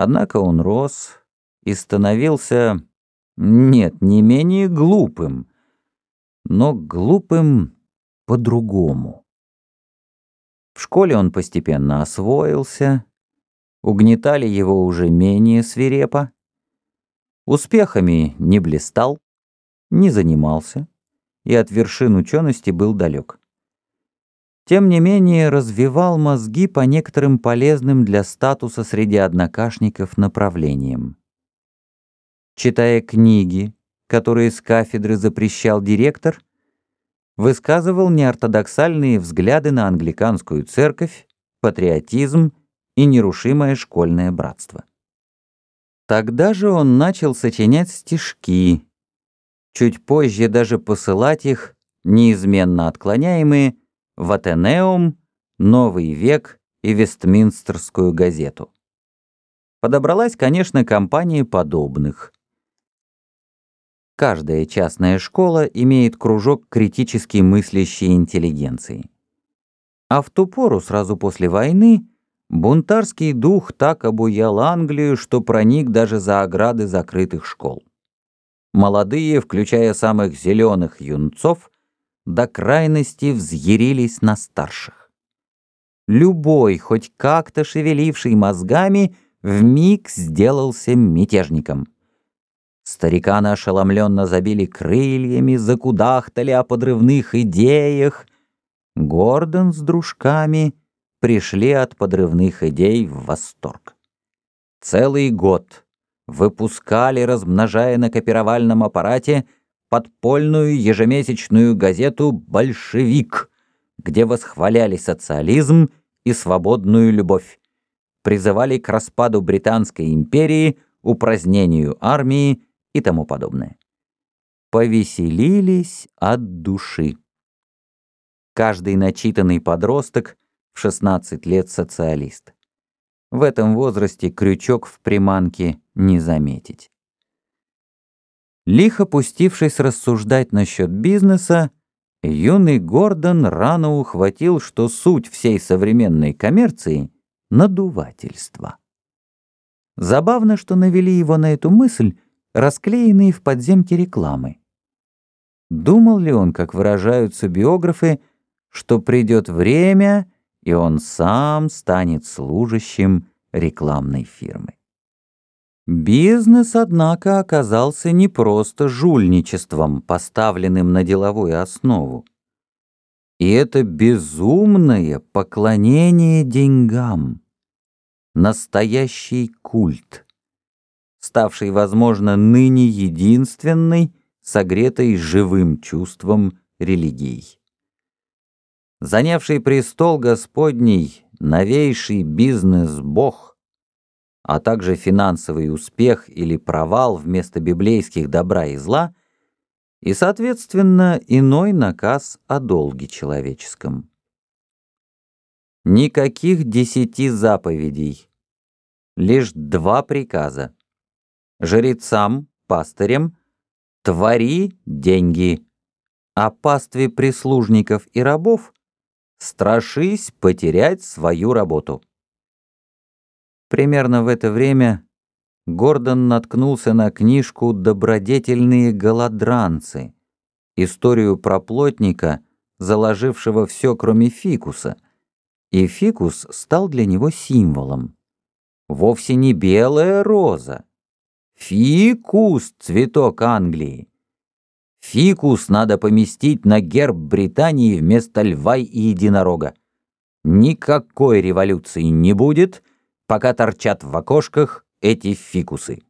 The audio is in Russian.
Однако он рос и становился, нет, не менее глупым, но глупым по-другому. В школе он постепенно освоился, угнетали его уже менее свирепо, успехами не блистал, не занимался и от вершин учености был далек. Тем не менее, развивал мозги по некоторым полезным для статуса среди однокашников направлениям. Читая книги, которые с кафедры запрещал директор, высказывал неортодоксальные взгляды на англиканскую церковь, патриотизм и нерушимое школьное братство. Тогда же он начал сочинять стишки, чуть позже даже посылать их, неизменно отклоняемые, в Атенеум, Новый век и Вестминстерскую газету. Подобралась, конечно, компания подобных. Каждая частная школа имеет кружок критически мыслящей интеллигенции. А в ту пору, сразу после войны, бунтарский дух так обуял Англию, что проник даже за ограды закрытых школ. Молодые, включая самых зеленых юнцов, до крайности взъярились на старших. Любой, хоть как-то шевеливший мозгами, вмиг сделался мятежником. Стариканы ошеломленно забили крыльями, закудахтали о подрывных идеях. Гордон с дружками пришли от подрывных идей в восторг. Целый год выпускали, размножая на копировальном аппарате, подпольную ежемесячную газету «Большевик», где восхваляли социализм и свободную любовь, призывали к распаду Британской империи, упразднению армии и тому подобное. Повеселились от души. Каждый начитанный подросток в 16 лет социалист. В этом возрасте крючок в приманке не заметить. Лихо пустившись рассуждать насчет бизнеса, юный Гордон рано ухватил, что суть всей современной коммерции — надувательство. Забавно, что навели его на эту мысль расклеенные в подземке рекламы. Думал ли он, как выражаются биографы, что придет время, и он сам станет служащим рекламной фирмы? Бизнес, однако, оказался не просто жульничеством, поставленным на деловую основу. И это безумное поклонение деньгам. Настоящий культ, ставший, возможно, ныне единственной, согретой живым чувством религией. Занявший престол Господний, новейший бизнес-бог — а также финансовый успех или провал вместо библейских добра и зла, и, соответственно, иной наказ о долге человеческом. Никаких десяти заповедей, лишь два приказа. Жрецам, пастырям, твори деньги, а пастве прислужников и рабов страшись потерять свою работу. Примерно в это время Гордон наткнулся на книжку «Добродетельные голодранцы», историю про плотника, заложившего все, кроме фикуса, и фикус стал для него символом. Вовсе не белая роза. Фикус — цветок Англии. Фикус надо поместить на герб Британии вместо льва и единорога. Никакой революции не будет — пока торчат в окошках эти фикусы.